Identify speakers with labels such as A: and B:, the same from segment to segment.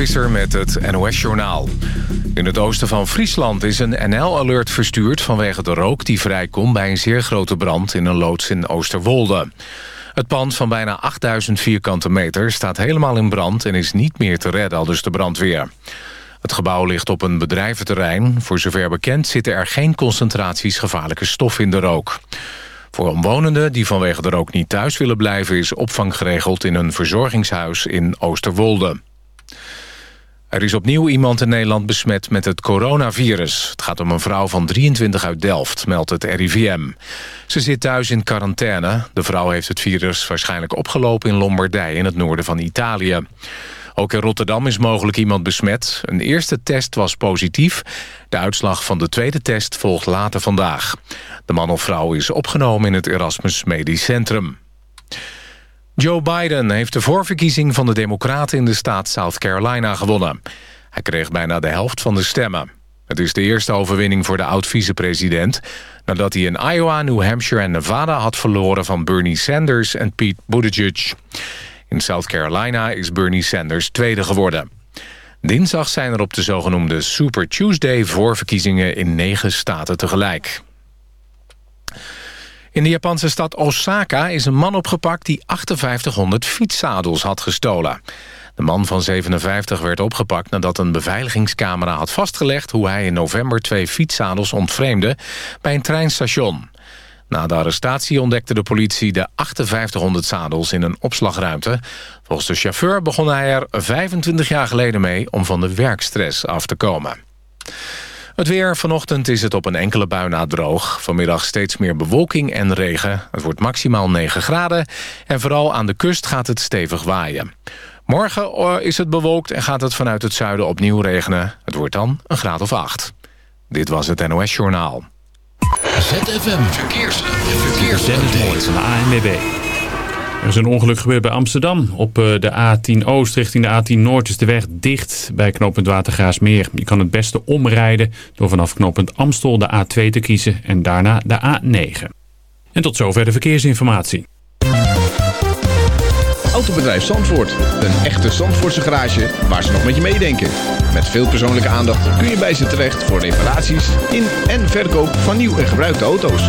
A: Visser met het NOS-journaal. In het oosten van Friesland is een NL-alert verstuurd... vanwege de rook die vrijkomt bij een zeer grote brand... in een loods in Oosterwolde. Het pand van bijna 8000 vierkante meter staat helemaal in brand... en is niet meer te redden, al dus de brandweer. Het gebouw ligt op een bedrijventerrein. Voor zover bekend zitten er geen concentraties gevaarlijke stof in de rook. Voor omwonenden die vanwege de rook niet thuis willen blijven... is opvang geregeld in een verzorgingshuis in Oosterwolde. Er is opnieuw iemand in Nederland besmet met het coronavirus. Het gaat om een vrouw van 23 uit Delft, meldt het RIVM. Ze zit thuis in quarantaine. De vrouw heeft het virus waarschijnlijk opgelopen in Lombardije... in het noorden van Italië. Ook in Rotterdam is mogelijk iemand besmet. Een eerste test was positief. De uitslag van de tweede test volgt later vandaag. De man of vrouw is opgenomen in het Erasmus Medisch Centrum. Joe Biden heeft de voorverkiezing van de Democraten in de staat South Carolina gewonnen. Hij kreeg bijna de helft van de stemmen. Het is de eerste overwinning voor de oud-vicepresident... nadat hij in Iowa, New Hampshire en Nevada had verloren van Bernie Sanders en Pete Buttigieg. In South Carolina is Bernie Sanders tweede geworden. Dinsdag zijn er op de zogenoemde Super Tuesday voorverkiezingen in negen staten tegelijk. In de Japanse stad Osaka is een man opgepakt die 5800 fietszadels had gestolen. De man van 57 werd opgepakt nadat een beveiligingscamera had vastgelegd... hoe hij in november twee fietszadels ontvreemde bij een treinstation. Na de arrestatie ontdekte de politie de 5800 zadels in een opslagruimte. Volgens de chauffeur begon hij er 25 jaar geleden mee om van de werkstress af te komen. Het weer. Vanochtend is het op een enkele bui na droog. Vanmiddag steeds meer bewolking en regen. Het wordt maximaal 9 graden. En vooral aan de kust gaat het stevig waaien. Morgen eh, is het bewolkt en gaat het vanuit het zuiden opnieuw regenen. Het wordt dan een graad of 8. Dit was het NOS Journaal.
B: ZFM Verkeers. Verkeers.
C: Dennis van de ANWB. Er is een ongeluk gebeurd bij Amsterdam. Op eh, de A10 Oost richting de A10 Noord is de weg dicht bij knooppunt Watergraasmeer. Je kan het beste omrijden door vanaf knooppunt Amstel de A2 te kiezen en daarna de A9. En tot zover de verkeersinformatie.
D: Autobedrijf Zandvoort. Een echte Zandvoortse garage waar ze nog met je meedenken. Met veel persoonlijke aandacht kun je bij ze terecht voor reparaties in en verkoop van nieuw en gebruikte auto's.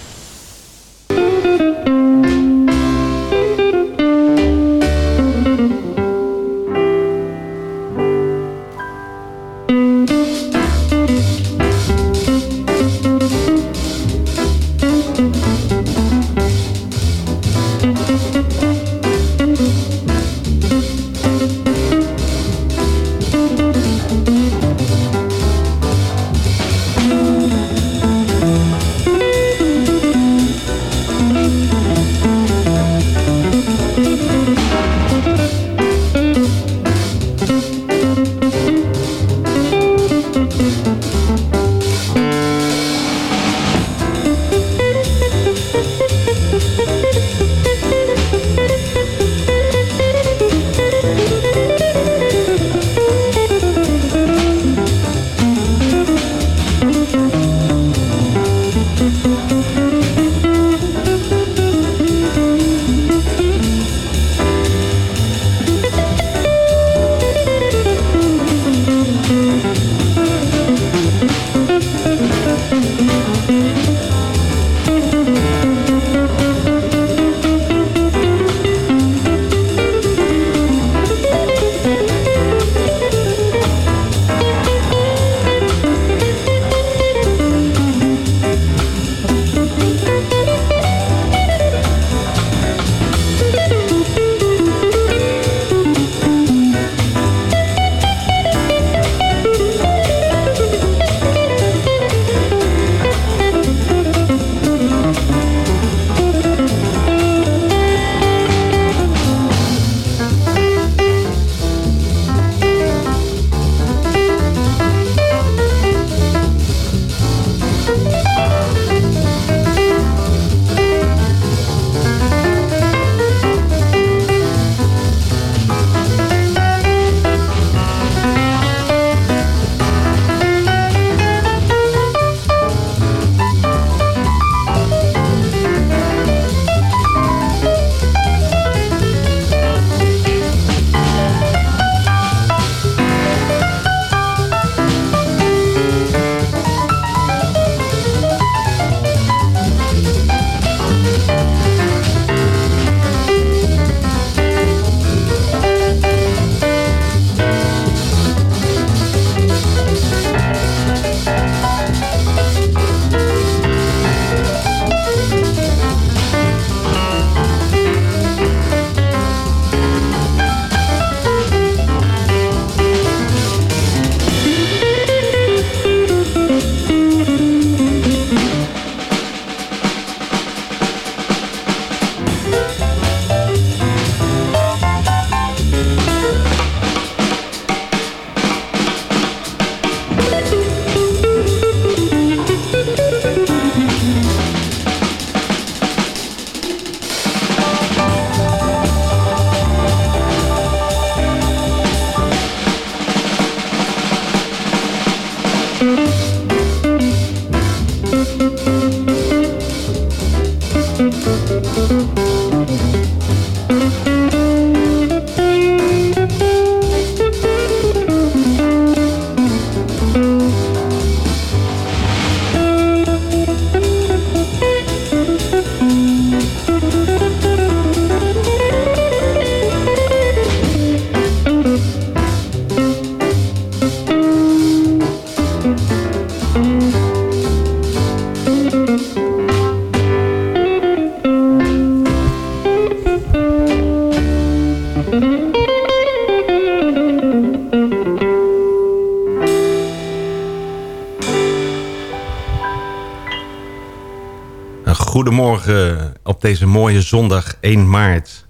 E: Deze mooie zondag 1 maart.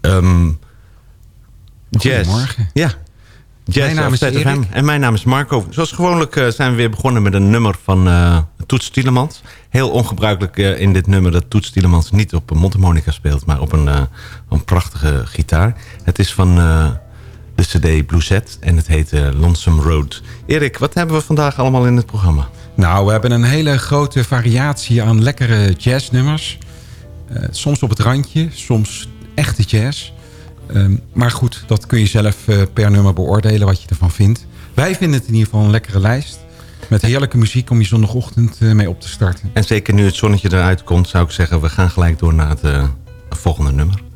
E: Um, jazz.
F: Goedemorgen.
E: Ja, Jazz
F: mijn naam is Erik.
E: En mijn naam is Marco. Zoals gewoonlijk uh, zijn we weer begonnen met een nummer van uh, Toets Tielemans. Heel ongebruikelijk uh, in dit nummer dat Toets Tielemans niet op een mondharmonica speelt... maar op een, een prachtige gitaar. Het is van de cd Blueset en het heet Lonesome Road. Erik, wat hebben we vandaag allemaal in het programma?
F: Nou, we hebben een hele grote variatie aan lekkere jazznummers. soms op het randje, soms echte jazz... Um, maar goed, dat kun je zelf uh, per nummer beoordelen wat je ervan vindt. Wij vinden het in ieder geval een lekkere lijst. Met heerlijke muziek om je zondagochtend uh, mee op te starten.
E: En zeker nu het zonnetje eruit komt, zou ik zeggen... we gaan gelijk door naar het volgende nummer.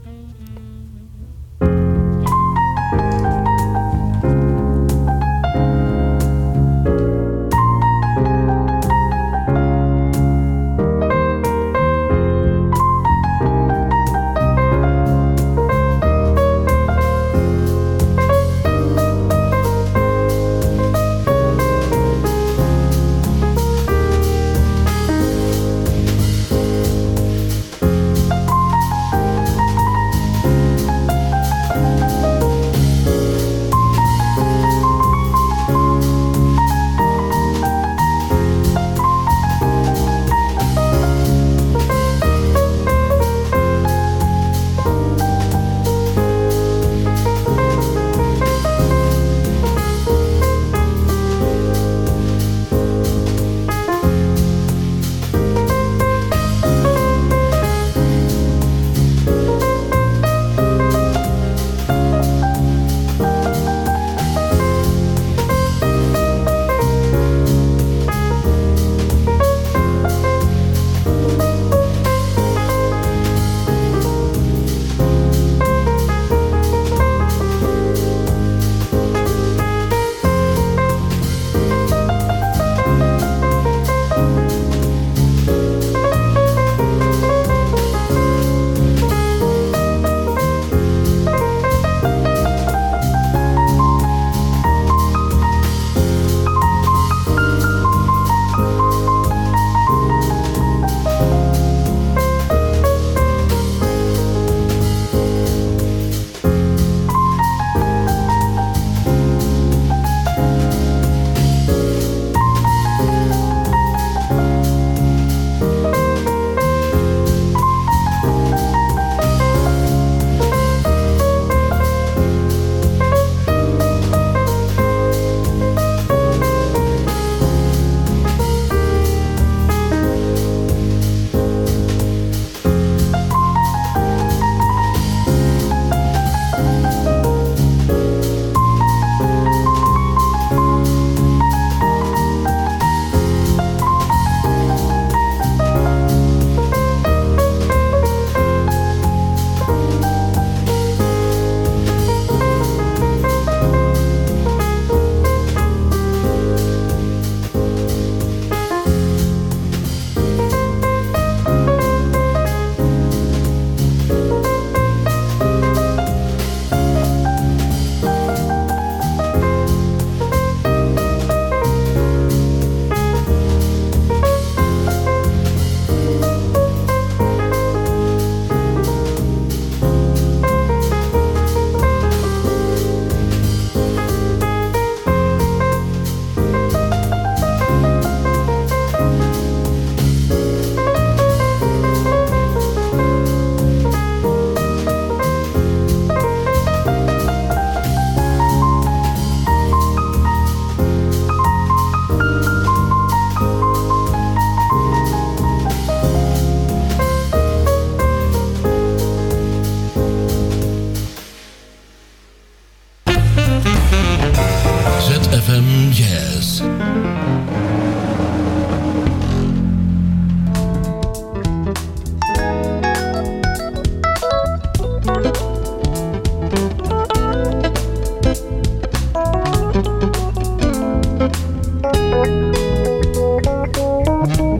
E: Thank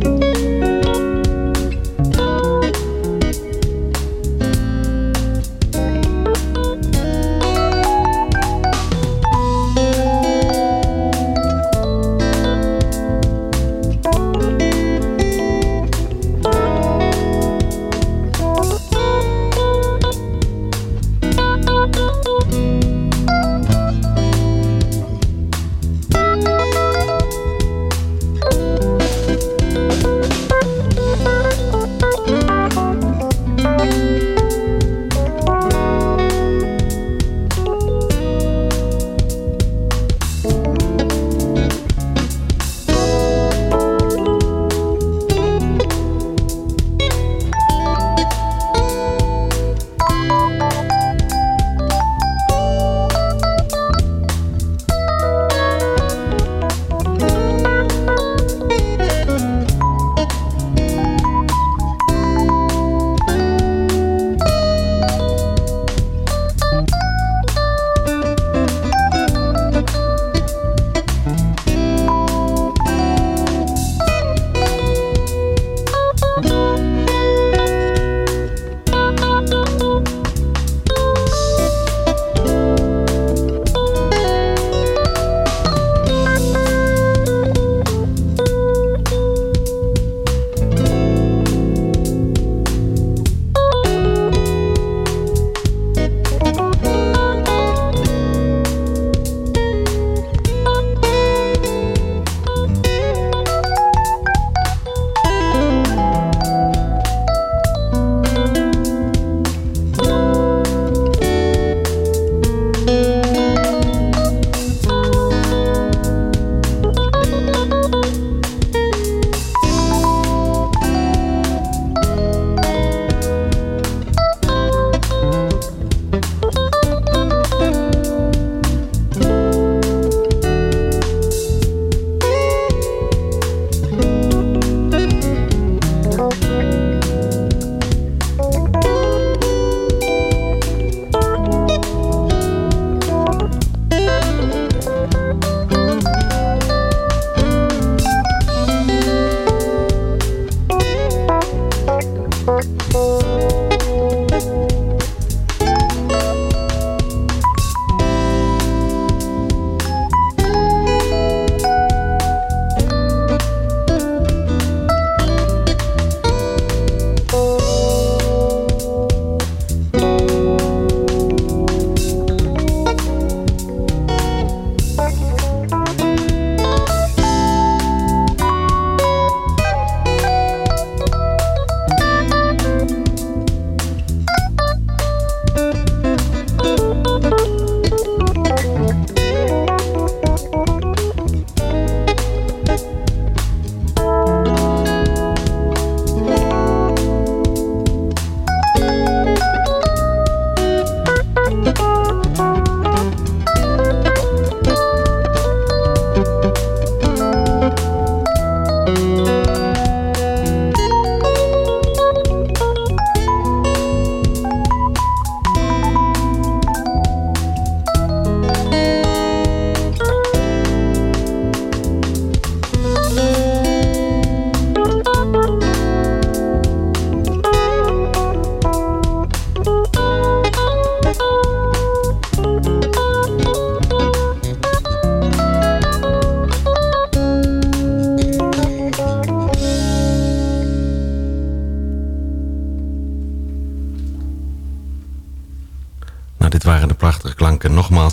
E: you.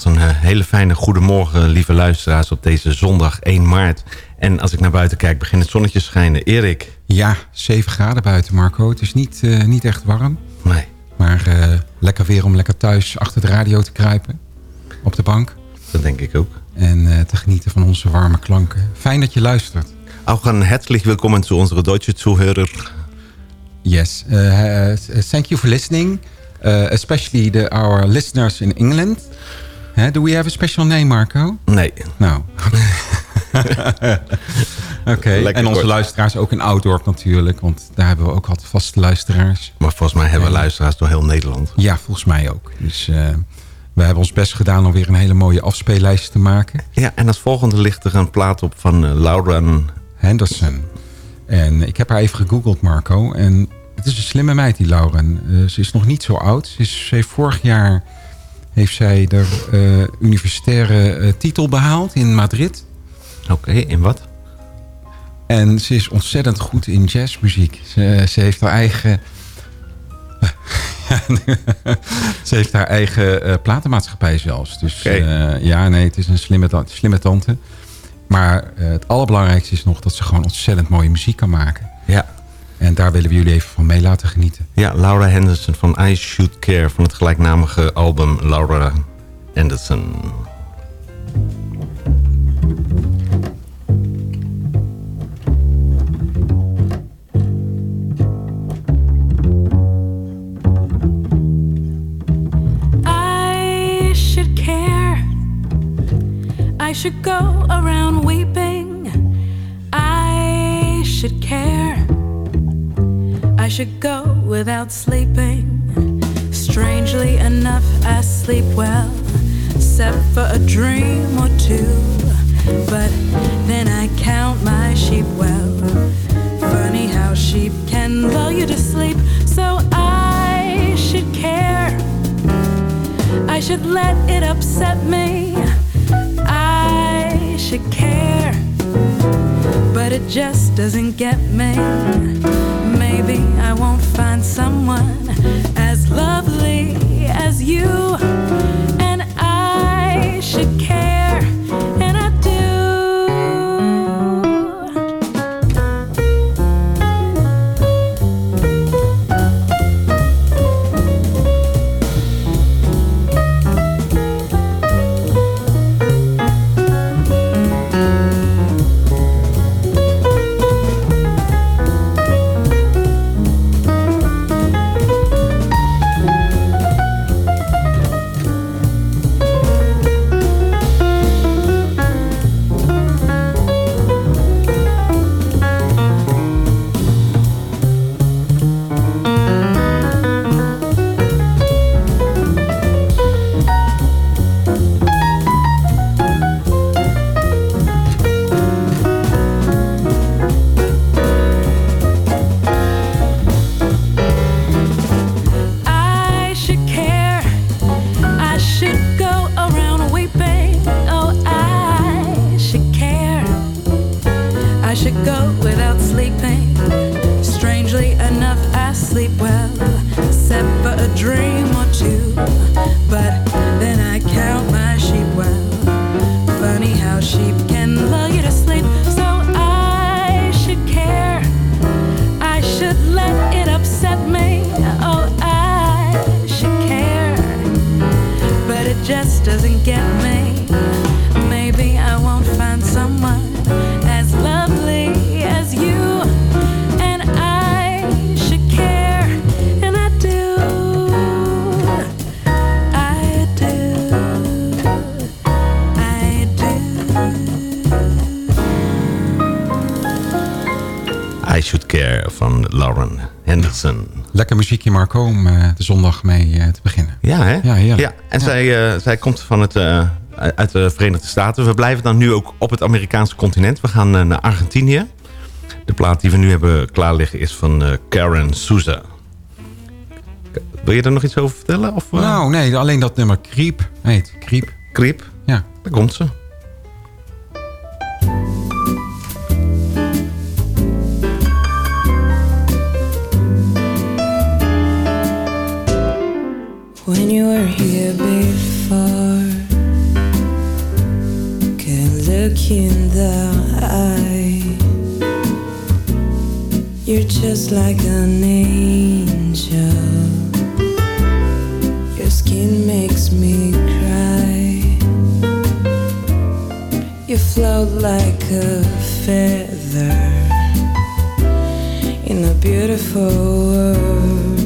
E: Nogmaals een uh, hele fijne goedemorgen, lieve luisteraars, op deze zondag 1 maart. En als ik naar buiten kijk, begint het zonnetje schijnen. Erik?
F: Ja, 7 graden buiten, Marco. Het is niet, uh, niet echt warm.
E: Nee.
F: Maar uh, lekker weer om lekker thuis achter de radio te kruipen. Op de bank.
E: Dat denk ik ook.
F: En te genieten van onze warme klanken. Fijn dat je luistert.
E: Ook een herzlich welkom zu onze Duitse Zuhörer.
F: Yes, thank you for listening. Especially the, our listeners in England. Huh? Do we have a special name, Marco?
E: Nee.
F: Nou. Oké, okay. en onze luisteraars ook in Oudorp natuurlijk. Want daar hebben we ook altijd vaste luisteraars.
E: Maar volgens mij hebben we luisteraars door heel Nederland.
F: Ja, volgens mij ook. Dus uh, we hebben ons best gedaan om weer een hele mooie afspeellijst te maken.
E: Ja, en als volgende ligt er een plaat op van uh, Laura
F: Henderson. En ik heb haar even gegoogeld, Marco. En het is een slimme meid, die Lauren. Uh, ze is nog niet zo oud. Ze, is, ze heeft vorig jaar heeft zij de uh, universitaire uh, titel behaald in Madrid.
E: Oké, okay, in wat?
F: En ze is ontzettend goed in jazzmuziek. Ze, ze heeft haar eigen... ze heeft haar eigen platenmaatschappij zelfs. Dus okay. ja, nee, het is een slimme, slimme tante. Maar het allerbelangrijkste is nog dat ze gewoon ontzettend mooie muziek kan maken.
E: Ja.
F: En daar willen we jullie even van mee laten genieten.
E: Ja, Laura Henderson van I Should Care van het gelijknamige album Laura Henderson.
G: Sleeping. Strangely enough, I sleep well, except for a dream or two. But then I count my sheep well. Funny how sheep can lull you to sleep, so I should care. I should let it upset me. I should care, but it just doesn't get me
F: muziekje, Marco, om uh, de zondag mee uh, te beginnen.
E: Ja, hè?
F: Ja, heerlijk.
E: ja en Zij, uh, zij komt van het, uit de Verenigde Staten. We blijven dan nu ook op het Amerikaanse continent. We gaan naar Argentinië. De plaat die we nu hebben klaar liggen is van Karen Souza. Wil je er nog iets over vertellen? Of,
F: Nou, nee, alleen dat nummer Creep heet. Creep.
E: Creep?
F: Ja.
E: Daar komt ze.
H: Here before. Can look in the eye. You're just like an angel. Your skin makes me cry. You float like a feather in a beautiful world.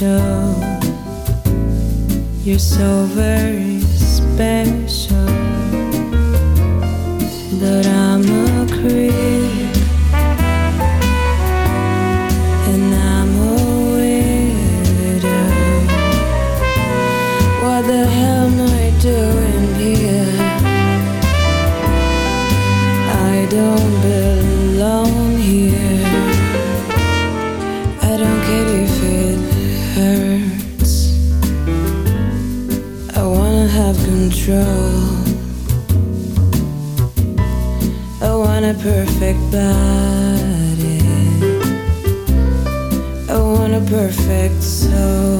H: Special. You're so very special. Perfect body. I want a perfect soul.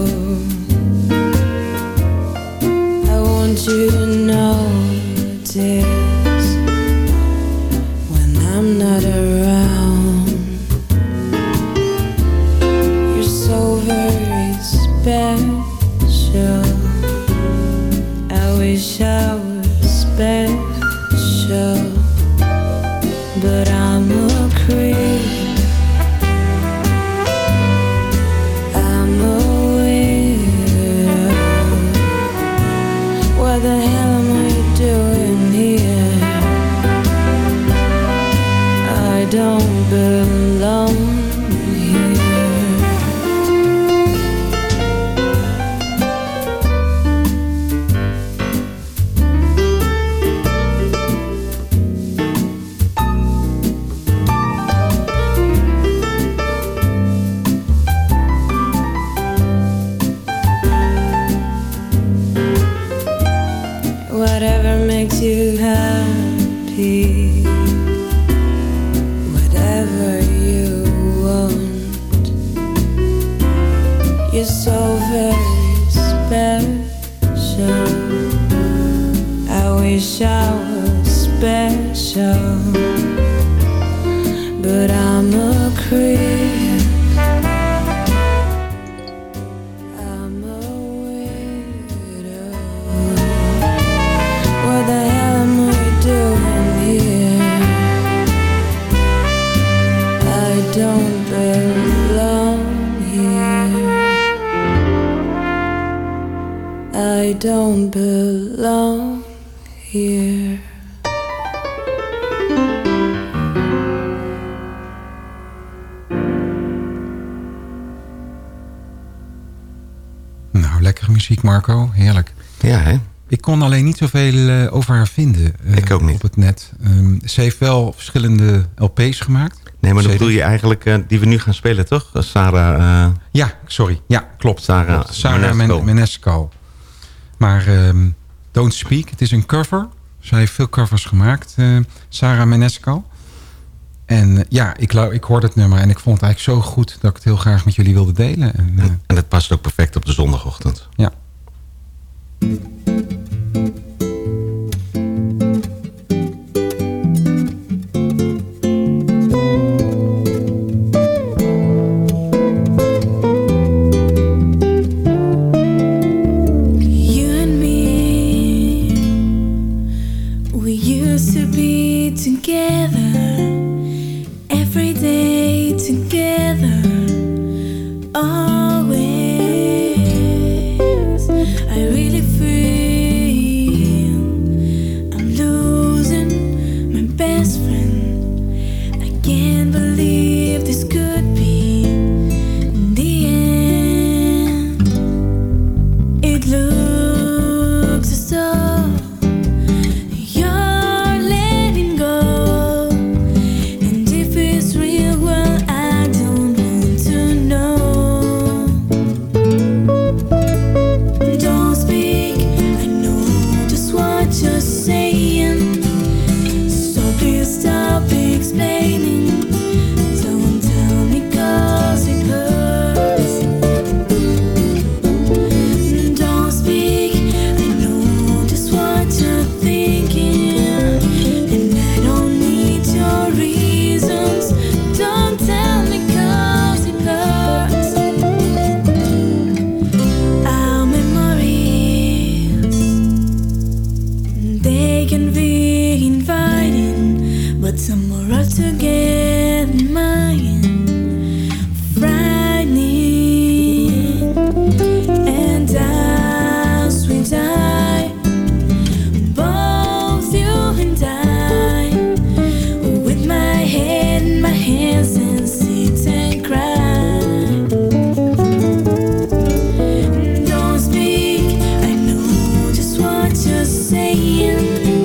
F: Eh, over haar vinden eh,
E: Ik ook niet.
F: op het net. Ehm, ze heeft wel verschillende LP's gemaakt.
E: Nee, maar
F: CD.
E: bedoel je eigenlijk eh, die we nu gaan spelen, toch? Sarah...
F: Ja, sorry. Ja, klopt.
E: Sarah,
F: Klopt. Sarah Menesco. Maar ehm, Don't Speak, het is een cover. Zij heeft veel covers gemaakt, Sarah Menesco. En ja, ik, ik hoorde het nummer en ik vond het eigenlijk zo goed... dat ik het heel graag met jullie wilde delen. En,
E: En dat past ook perfect op de zondagochtend.
F: ja.
H: saying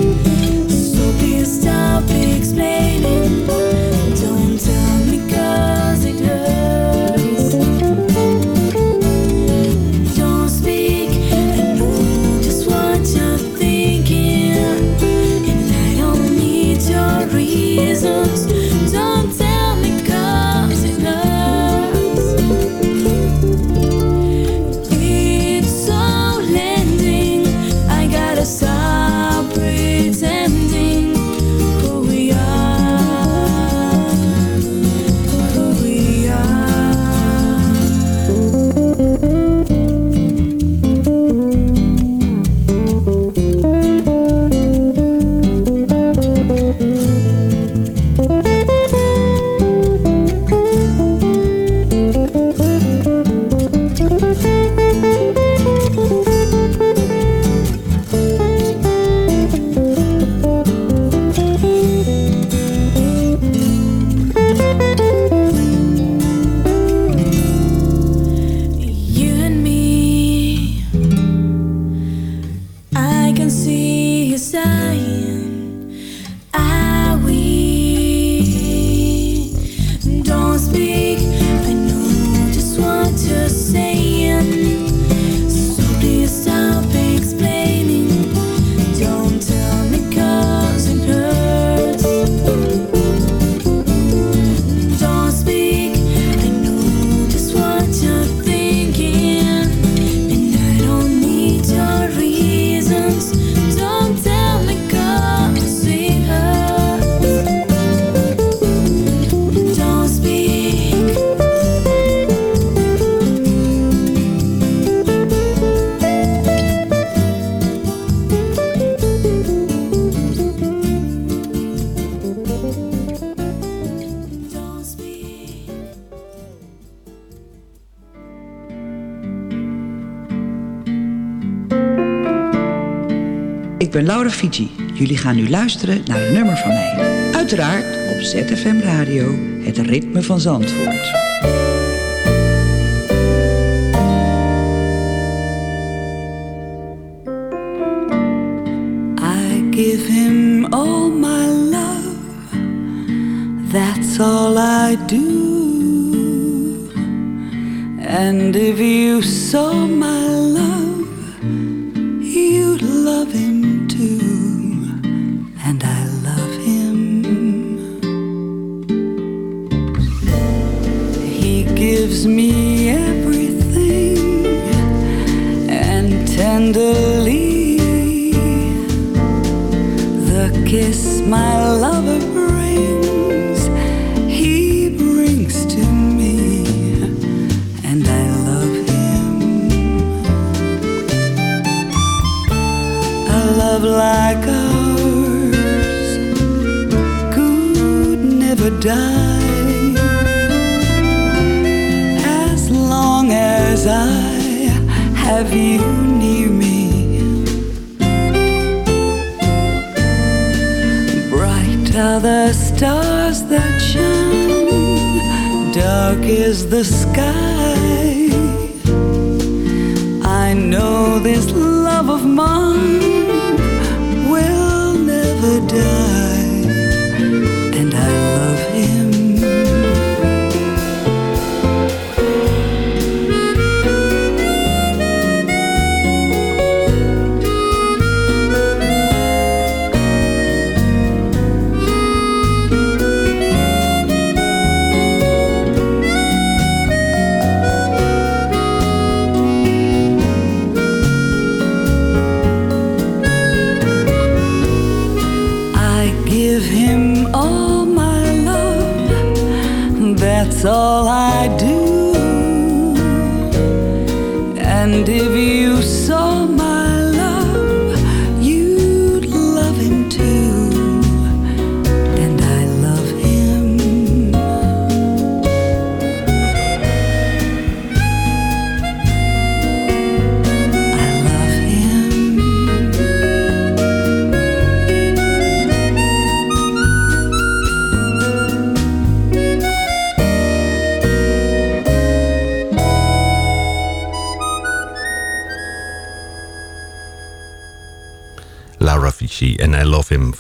H: Laura Fiji. Jullie gaan nu luisteren naar een nummer van mij. Uiteraard op ZFM Radio, het ritme van Zandvoort.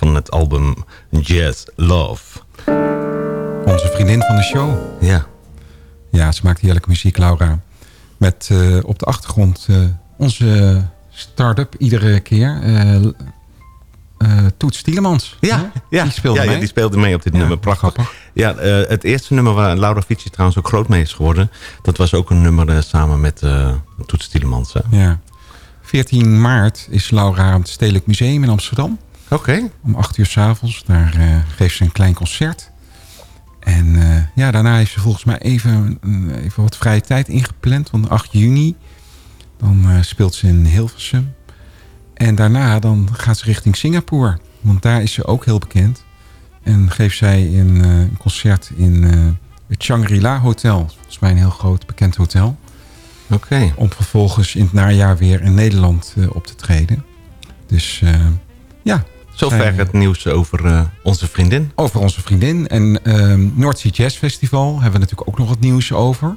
E: Van het album Jazz Love.
F: Onze vriendin van de show.
E: Ja.
F: Ja, ze maakt heerlijke muziek, Laura. Met eh, op de achtergrond eh, onze start-up iedere keer. eh, Toets Tielemans.
E: Ja, ja.
F: Die speelde
E: ja, ja,
F: mee.
E: die speelde mee op dit nummer. Prachtig. Ja, eh, het eerste nummer waar Laura Fici trouwens ook groot mee is geworden... dat was ook een nummer samen met Toets Tielemans. hè?
F: Ja. 14 maart is Laura aan het Stedelijk Museum in Amsterdam.
E: Oké.
F: Om 8 uur s'avonds. Daar eh, geeft ze een klein concert. En eh, ja, daarna heeft ze volgens mij even, even wat vrije tijd ingepland. Want 8 juni, dan eh, speelt ze in Hilversum. En daarna dan gaat ze richting Singapore. Want daar is ze ook heel bekend. En geeft zij een, een concert in het Shangri-La Hotel. Volgens mij een heel groot bekend hotel.
E: Oké.
F: Om vervolgens in het najaar weer in Nederland op te treden. Dus ja.
E: Zover het nieuws over eh, onze vriendin.
F: over onze vriendin. En ehm North Sea Jazz Festival hebben we natuurlijk ook nog wat nieuws over.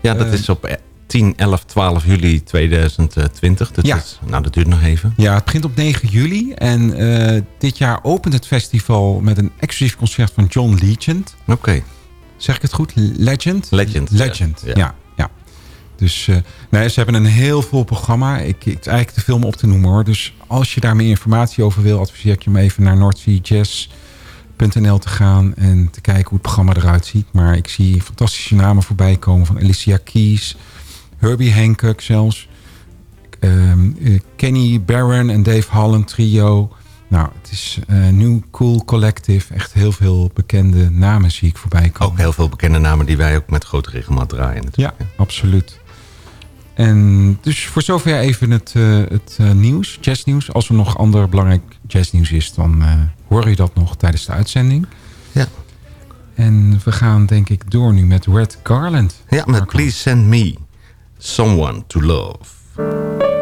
E: Ja, dat
F: Eh,
E: is op eh, 10, 11, 12 juli 2020. Dat
F: Ja.
E: is, nou, dat duurt nog even.
F: Ja, het begint op 9 juli. En eh, dit jaar opent het festival met een exclusief concert van John Legend.
E: Oké.
F: Zeg ik het goed? Legend?
E: Legend,
F: Legend,
E: ja.
F: ja. Dus eh, nee, ze hebben een heel vol programma. Ik, ik, het is eigenlijk te veel om op te noemen hoor. Dus als je daar meer informatie over wil, adviseer ik je om even naar northseajazz.nl te gaan en te kijken hoe het programma eruit ziet. Maar ik zie fantastische namen voorbij komen van Alicia Keys, Herbie Hancock zelfs. ehm, eh, Kenny Barron en Dave Holland trio. Nou, het is een New Cool Collective. Echt heel veel bekende namen zie ik voorbij komen.
E: Ook heel veel bekende namen die wij ook met grote regelmaat draaien. Natuurlijk.
F: Ja, absoluut. En dus voor zover even het, eh, het eh, nieuws, jazznieuws. Als er nog ander belangrijk jazznieuws is, dan eh, hoor je dat nog tijdens de uitzending.
E: Ja.
F: En we gaan denk ik door nu met Red Garland.
E: Ja, met Please Send Me Someone to Love.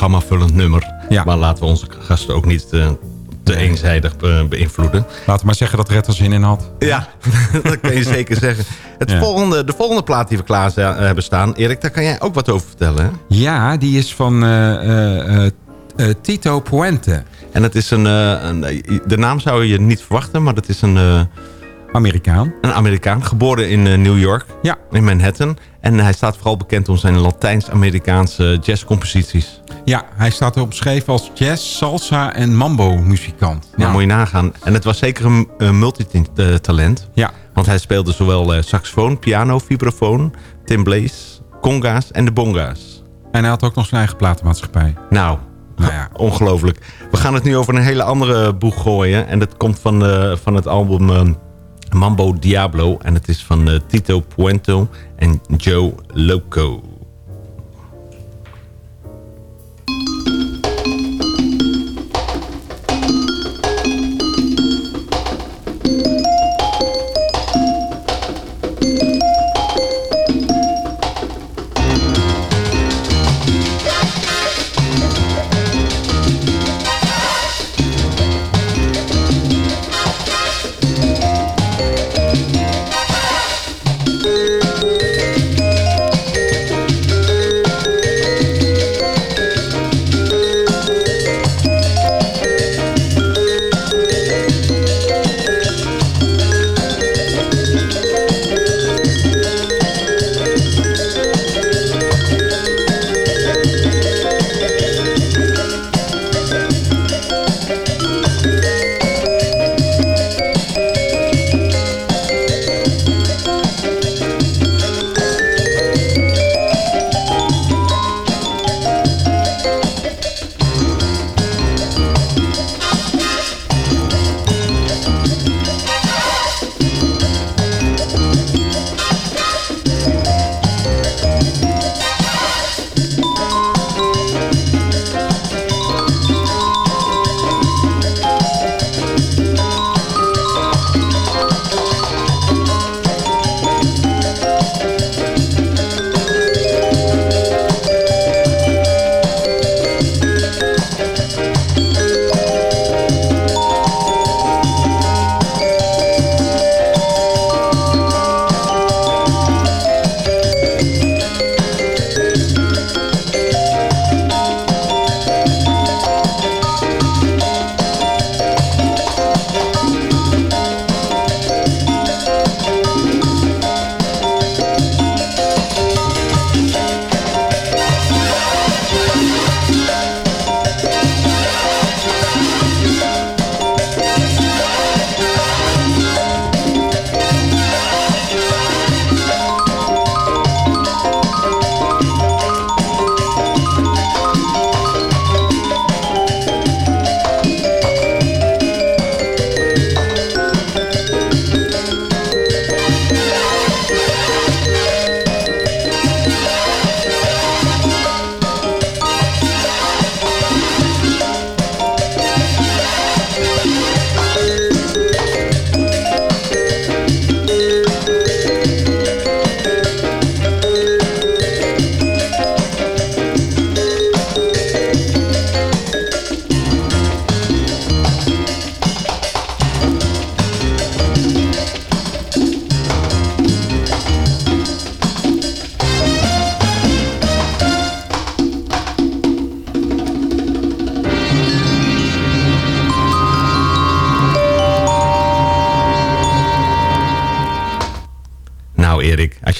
E: Programmavullend nummer. Maar laten we onze gasten ook niet uh, te eenzijdig be beïnvloeden.
F: Laten we maar zeggen dat Red er zin in had.
E: Ja, dat kan je zeker zeggen. Het
F: Ja.
E: volgende, de volgende plaat die we klaar za- hebben staan... Erik, daar kan jij ook wat over vertellen, hè?
F: Ja, die is van eh, eh, eh, eh, Tito Puente.
E: En het is een, eh, een... De naam zou je niet verwachten, maar het is een... eh,
F: Amerikaan.
E: Een Amerikaan, geboren in eh, New York.
F: Ja.
E: In Manhattan. En hij staat vooral bekend om zijn Latijns-Amerikaanse jazzcomposities.
F: Ja, hij staat erop beschreven als jazz, salsa en mambo muzikant.
E: Nou, moet je nagaan. En het was zeker een, een multitalent.
F: Ja.
E: Want hij speelde zowel eh, saxofoon, piano, vibrafoon, timbales, conga's en de bonga's.
F: En hij had ook nog zijn eigen platenmaatschappij.
E: Nou,
F: Nou ja.
E: ongelooflijk. We gaan het nu over een hele andere boeg gooien. En dat komt van, eh, van het album eh, Mambo Diablo. En het is van eh, Tito Puento en Joe Loco.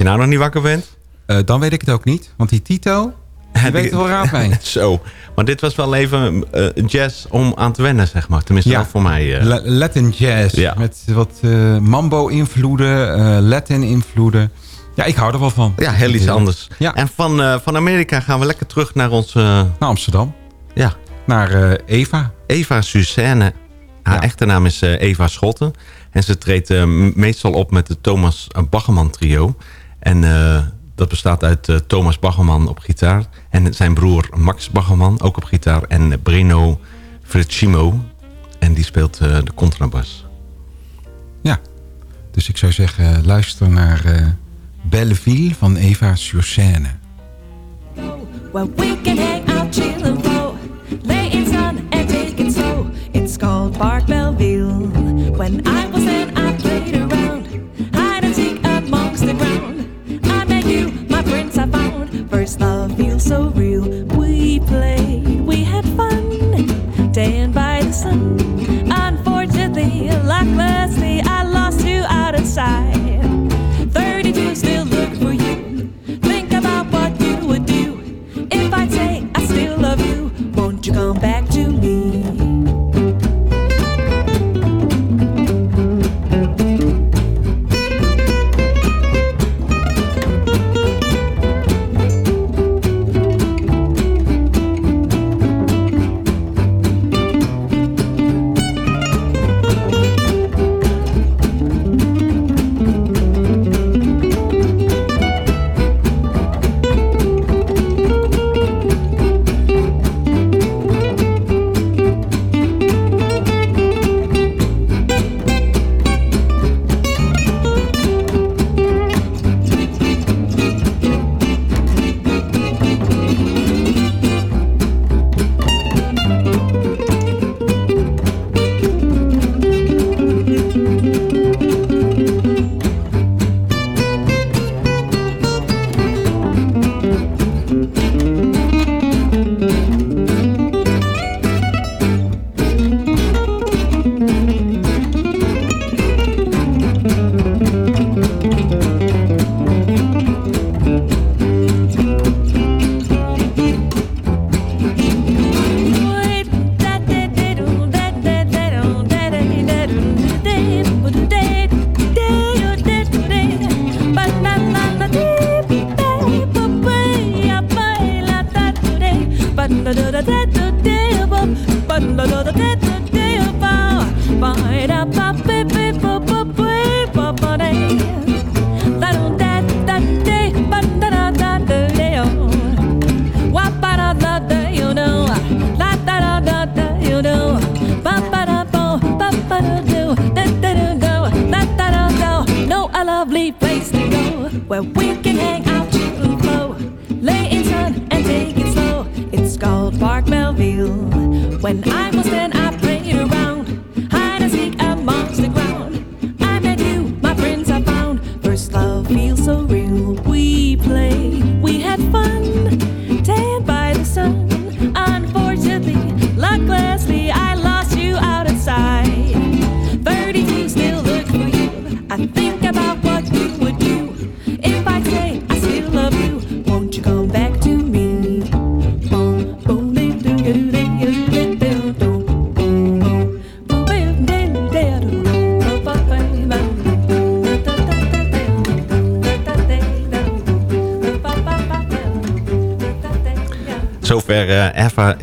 E: Nou nog niet wakker bent...
F: Eh, dan weet ik het ook niet. Want die Tito, die weet wel raad mee.
E: Zo, maar dit was wel even eh, jazz om aan te wennen, zeg maar. Tenminste,
F: Ja.
E: wel voor mij.
F: La- Latin jazz.
E: Ja.
F: Met wat mambo-invloeden, Latin-invloeden. Ja, ik hou er wel van.
E: ja, heel iets anders.
F: Ja.
E: En van, van Amerika gaan we lekker terug naar onze...
F: Naar Amsterdam.
E: ja,
F: Naar Eva.
E: Eva Suzanne. Haar
F: Ja.
E: echte naam is Eva Schotten. En ze treedt meestal op met de Thomas Baggerman trio. En eh, dat bestaat uit eh, Thomas Baggerman op gitaar. En zijn broer Max Baggerman ook op gitaar. En Breno Fricimo. En die speelt eh, de contrabas.
F: Ja. Dus ik zou zeggen, luister naar eh, Belleville van Eva sur Seine.
I: Where we can hang out, chill and flow, lay in sun and take it slow. It's called Park Belleville. So real. We played, we had fun, day by the sun. Unfortunately, I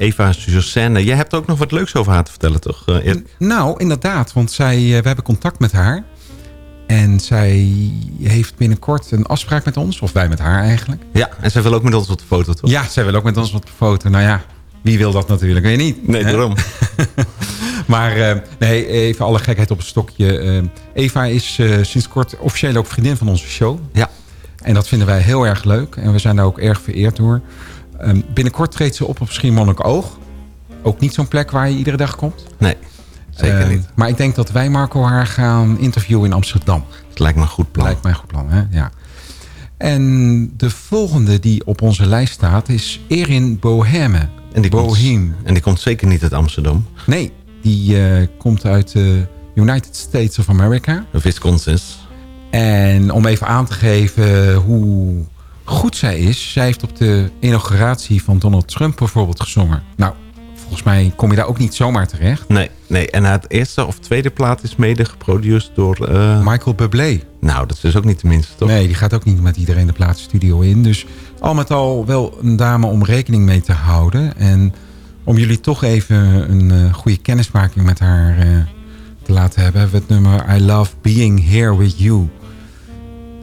E: Eva, Suzanne. Jij hebt ook nog wat leuks over haar te vertellen, toch? eh?
F: Nou, inderdaad, want zij, eh, we hebben contact met haar. En zij heeft binnenkort een afspraak met ons, of wij met haar eigenlijk.
E: Ja, en zij wil ook met ons op de foto, toch?
F: Ja, zij wil ook met ons op de foto. Nou ja, wie wil dat natuurlijk weer niet?
E: Nee,
F: hè?
E: daarom.
F: maar eh, nee, even alle gekheid op een stokje. Eva is sinds kort officieel ook vriendin van onze show.
E: Ja.
F: En dat vinden wij heel erg leuk. En we zijn daar ook erg vereerd door. Ehm, binnenkort treedt ze op op Schiermonnikoog. Ook niet zo'n plek waar je iedere dag komt.
E: Nee, zeker
F: Ehm,
E: niet.
F: Maar ik denk dat wij Marco haar gaan interviewen in Amsterdam.
E: Dat lijkt me een goed plan.
F: Lijkt mij een goed plan, hè? Ja. En de volgende die op onze lijst staat is Erin Boheme.
E: En die, komt,
F: Bohem.
E: en die komt zeker niet uit Amsterdam.
F: Nee, die eh, komt uit de United States of America.
E: Wisconsin.
F: En om even aan te geven hoe goed zij is. Zij heeft op de inauguratie van Donald Trump bijvoorbeeld gezongen. Nou, volgens mij kom je daar ook niet zomaar terecht.
E: Nee, nee, en het eerste of tweede plaat is mede geproduceerd door... eh,
F: Michael Bublé.
E: Nou, dat is dus ook niet de minste, toch?
F: Nee, die gaat ook niet met iedereen de plaatstudio in. Dus al met al wel een dame om rekening mee te houden. En om jullie toch even een eh, goede kennismaking met haar eh, te laten hebben... hebben we het nummer I Love Being Here With You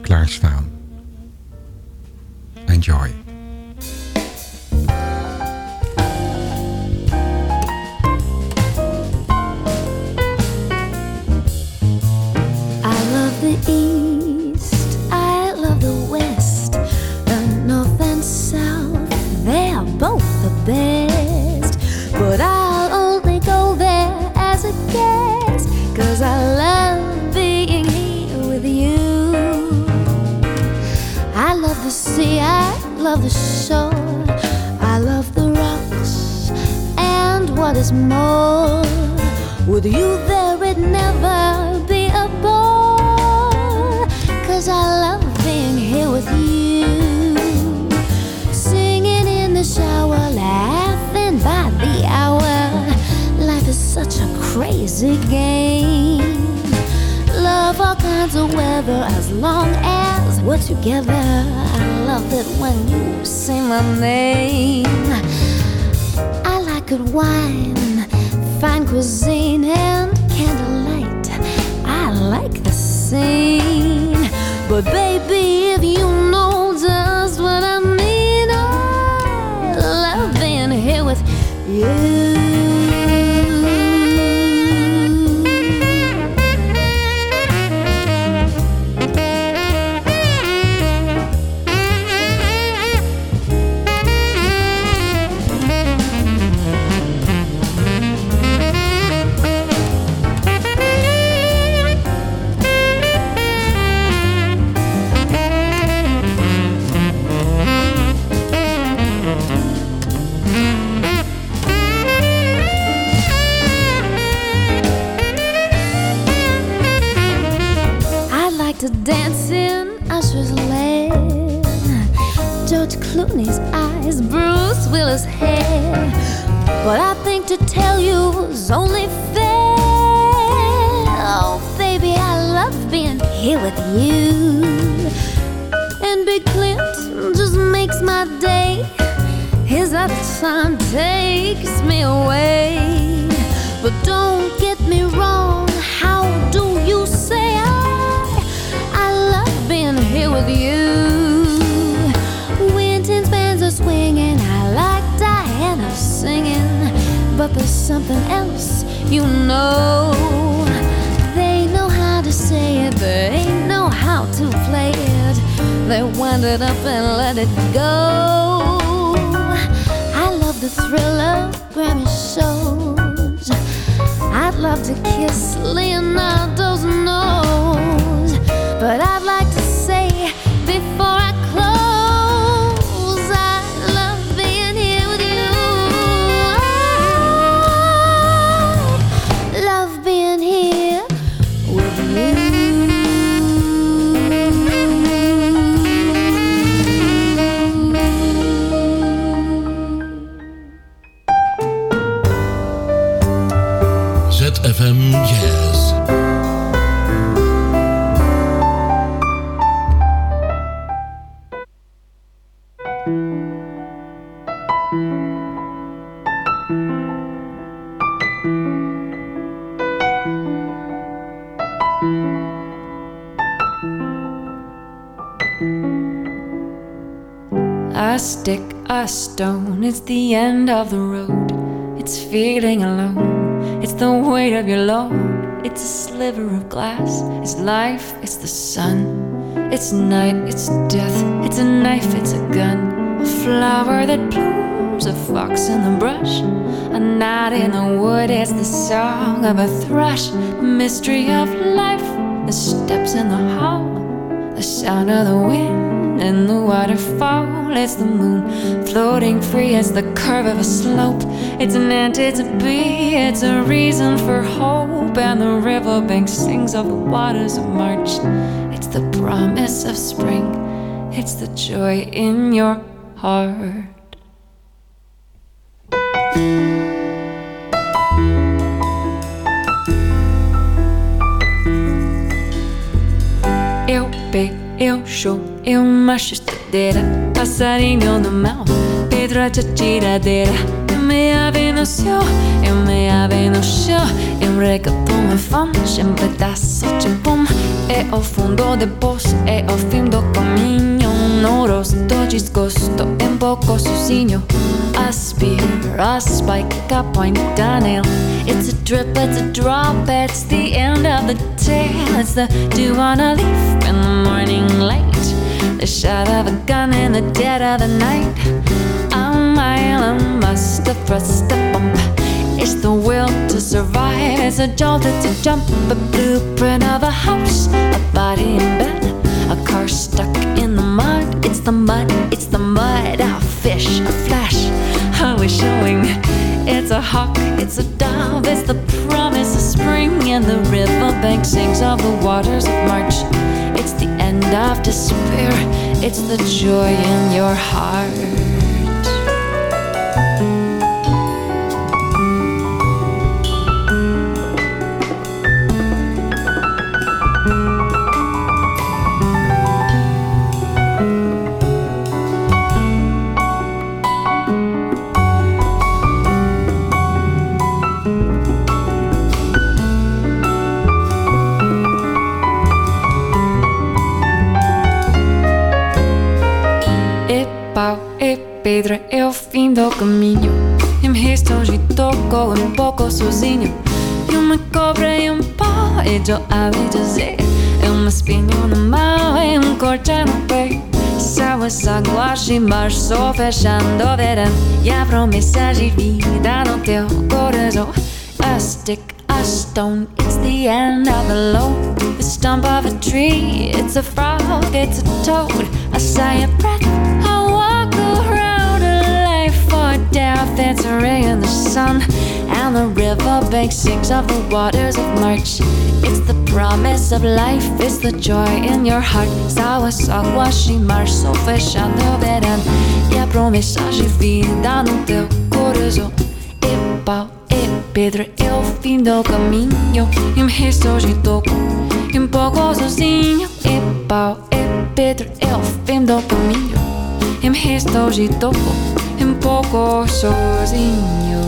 F: klaarstaan. Enjoy.
J: The
K: sea, I love the shore. I love the rocks and what is more. With you there it'd never be a bore. Cause I love being here with you. Singing in the shower, laughing by the hour. Life is such a crazy game. Love all kinds of weather as long as we're together. I love it when you say my name. I like good wine, fine cuisine, and candlelight. I like the scene. But baby, if you know just what I mean, oh, I love being here with you. To dance in Usher's lane. George Clooney's eyes, Bruce Willis' hair. But I think to tell you is only fair. Oh, baby, I love being here with you. And Big Clint just makes my day. His uptime takes me away. But don't get me wrong, But there's something else, you know. They know how to say it, they know how to play it. They wind it up and let it go. I love the thrill of Grammy shows. I'd love to kiss Leonardo's nose, but I'd like to
L: of the road. It's feeling alone, it's the weight of your load. It's a sliver of glass, it's life, it's the sun. It's night, it's death, it's a knife, it's a gun. A flower that blooms, a fox in the brush. A knot in the wood, it's the song of a thrush. The mystery of life, the steps in the hall. The sound of the wind and the waterfall. It's the moon floating free. as the curve of a slope. It's an ant, it's a bee. It's a reason for hope. And the riverbank sings of the waters of March. It's the promise of spring. It's the joy in your heart. Pei, eu show, eu macho estadeira, passarinho no mel, Pedro a tiradeira. Eu me ave no céu, eu me ave no chão, eu reggaeton me fã, um pedaço de bom. É o fundo de poço, é o fim do caminho. No rosto, desgosto, um pouco sozinho. Aspira, spike, a point, nail. It's a drip, it's a drop, it's the end of the tale. It's the dew on a leaf in the. The shot of a gun in the dead of the night. A mile, a press the bump. It's the will to survive, it's a jolt, it's a jump, a blueprint of a house, a body in bed, a car stuck in the mud. It's the mud, it's the mud, a fish, a flash, how we're showing. It's a hawk, it's a dove, it's the promise of spring, and the riverbank sings of the waters of March. Of despair, it's the joy in your heart. Caminho. E me estou de toco um pouco sozinho. E uma cobra e um pau, e eu ouvi dizer. É um espinho no mão e um corte no pé. Céu é águas e março fechando o verão. E a promessa de vida no teu coração. A stick, a stone, it's the end of the load. The stump of a tree, it's a frog, it's a toad. I say a breath, a ray in the sun, and the riverbank sings of the waters of March. It's the promise of life, it's the joy in your heart. Águas, águas e março fechando o verão. E a promessa de vida no teu coração. E pau, e pedra, é o fim do caminho. E me estou de toco, e um pouco sozinho. E pau, e pedra, é o fim do caminho. E me estou de toco, um pouco sozinho.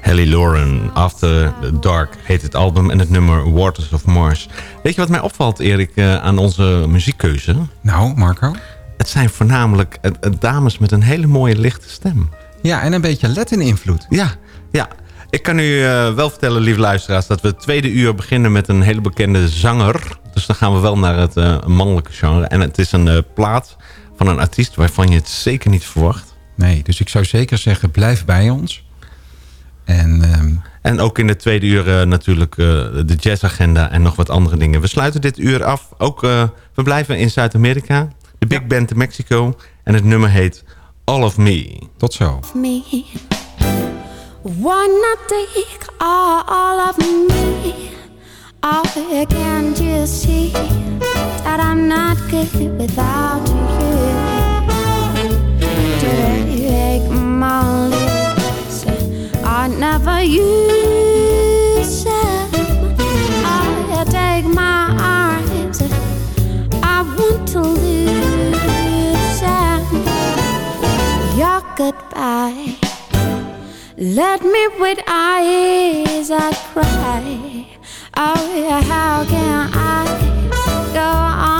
E: Hallie Lauren, After the Dark heet het album en het nummer Waters of Mars. Weet je wat mij opvalt, Erik, eh, aan onze muziekkeuze?
F: Nou, Marco?
E: Het zijn voornamelijk eh, eh, dames met een hele mooie lichte stem.
F: Ja, en een beetje Latin-invloed.
E: Ja, ja. Ik kan u eh, wel vertellen, lieve luisteraars, dat we het tweede uur beginnen met een hele bekende zanger. Dus dan gaan we wel naar het eh, mannelijke genre. En het is een eh, plaat van een artiest waarvan je het zeker niet verwacht.
F: Nee, dus ik zou zeker zeggen, blijf bij ons. En, ehm,
E: en ook in het tweede uur eh, natuurlijk eh, de jazzagenda en nog wat andere dingen. We sluiten dit uur af. Ook, eh, we blijven in Zuid-Amerika. De Big Band in Mexico. En het nummer heet All of Me.
F: Tot zo.
K: me. Why not take all of me? Oh, can't you see that I'm not good without you? Take my lips, I never use them. I take my arms, I want to lose them. Your goodbye. Let me with eyes I cry. Oh, yeah, how can I go on